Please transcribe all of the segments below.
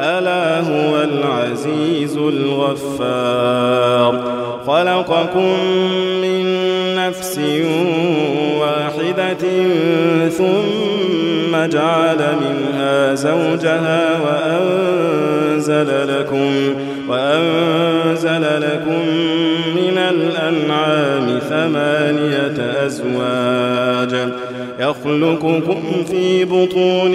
ألا هو العزيز الغفار. خلقكم من نفس واحدة ثم جعل منها زوجها وأنزل لكم وأنزل لكم من الأنعام ثمانية أزواج. يخلقكم في بطون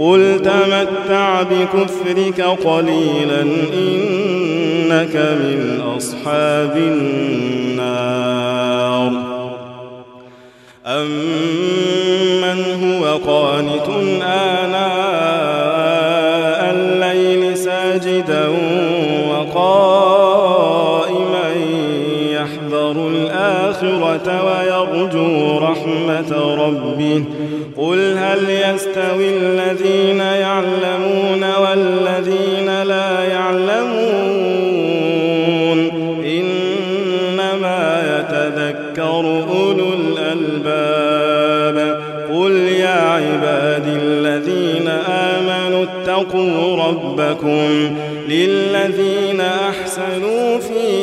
قل تمتع بكفرك قليلا إنك من أصحاب النار أمن هو قانت آناء الليل ساجدا ويرجو رحمة ربه. قل هل يستوي الذين يعلمون والذين لا يعلمون؟ إنما يتذكر أولو الألباب. قل يا عبادي الذين آمنوا اتقوا ربكم للذين أحسنوا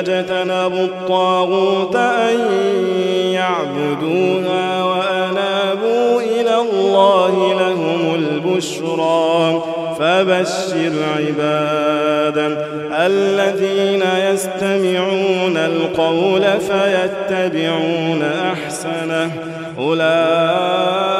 أجتنبوا الطاغوت أن يعبدوها وأنابوا إلى الله لهم البشرى. فبشر عبادا الذين يستمعون القول فيتبعون أحسنه. أولئك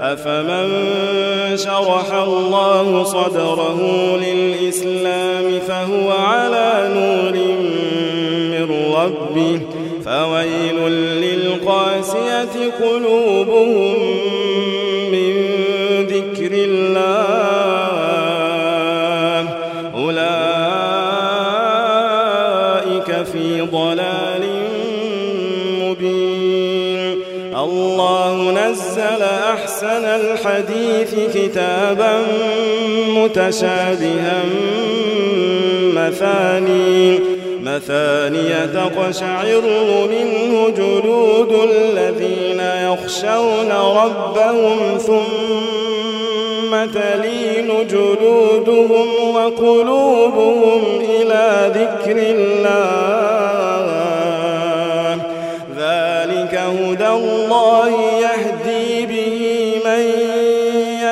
أفمن شرح الله صدره للإسلام فهو على نور من ربه فويل للقاسية قلوبهم أحسن الحديث كتابا متشابها. مثاني مثانية تقشعر منه جلود الذين يخشون ربهم ثم تلين جلودهم وقلوبهم إلى ذكر الله.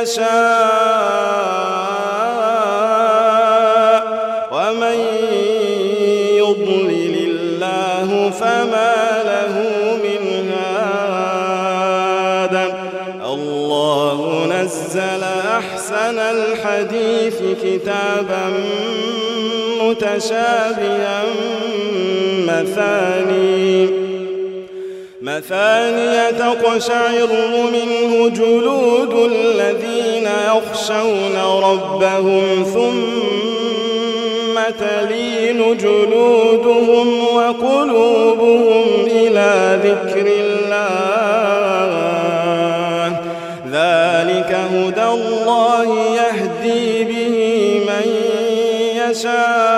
يشاء ومن يضلل الله فما له من هاد. الله نزل أحسن الحديث كتابا متشابها مثاني. مثانية تقشعر منه جلود الذين يخشون ربهم ثم تلين جلودهم وقلوبهم إلى ذكر الله. ذلك هدى الله يهدي به من يشاء.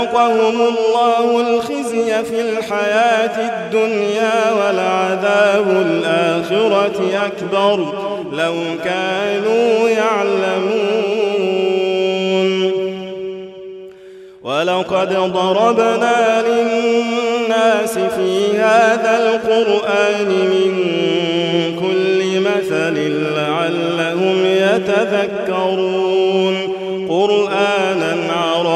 فأذاقهم الله الخزي في الحياة الدنيا ولعذاب الآخرة أكبر لو كانوا يعلمون. ولقد ضربنا للناس في هذا القرآن من كل مثل لعلهم يتذكرون. قرآنا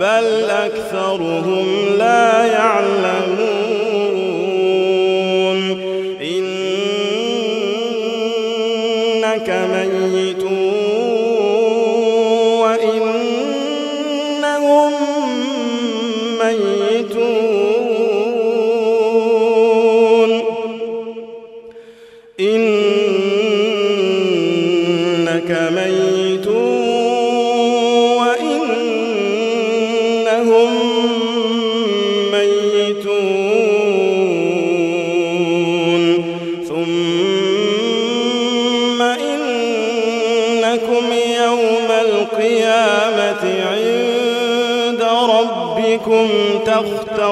بل أكثرهم لا يعلمون.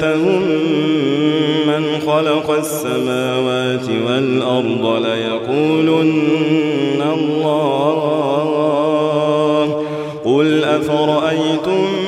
سألتهم من خلق السماوات والأرض ليقولن الله. قل أفرأيتم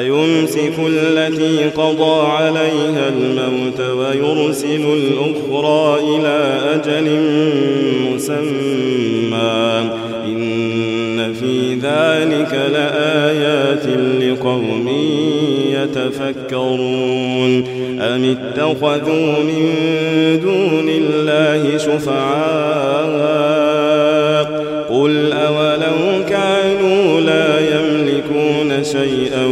فيمسك التي قضى عليها الموت ويرسل الأخرى إلى أجل مسمى. إن في ذلك لآيات لقوم يتفكرون. أم اتخذوا من دون الله شفعاء؟ قل أولو يملكون شيئا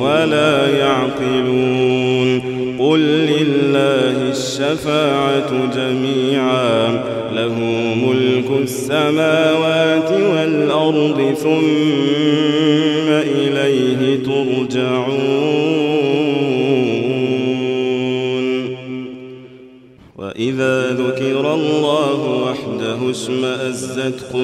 ولا يعقلون. قل لله الشفاعة جميعا. له ملك السماوات والأرض ثم إليه ترجعون. وإذا ذكر الله وحده اشمأزت قلوب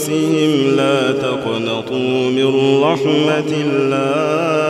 أنفسهم لا تقنطوا من رحمة الله.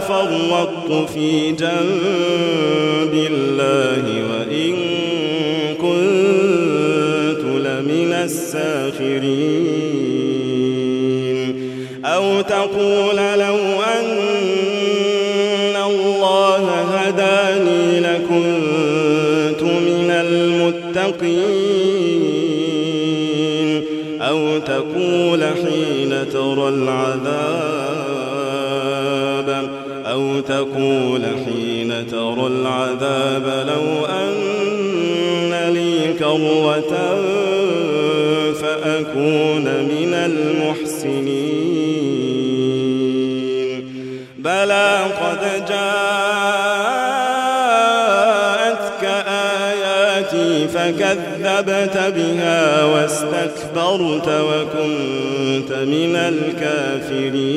فرطت في جنب الله وإن كنت لمن الساخرين. أو تقول لو أن الله هداني لكنت من المتقين. أو تقول حين ترى العذاب تقول حين ترى العذاب لو أن لي كروة فأكون من المحسنين. بلى قد جاءتك آياتي فكذبت بها واستكبرت وكنت من الكافرين.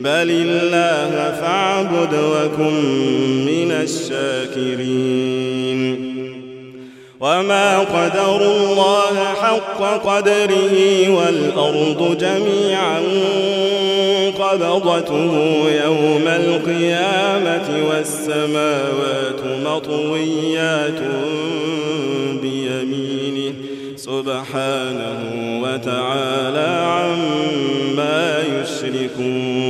بل الله فاعبد وكن من الشاكرين وما قدر الله حق قدره والأرض جميعا قبضته يوم القيامة والسماوات مطويات بيمينه سبحانه وتعالى عما يشركون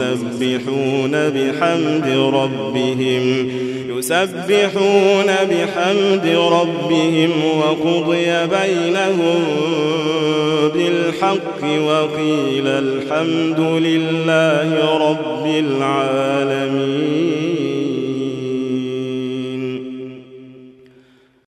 يسبحون بحمد ربهم يسبحون بحمد ربهم وقضي بينهم بالحق وقيل الحمد لله رب العالمين.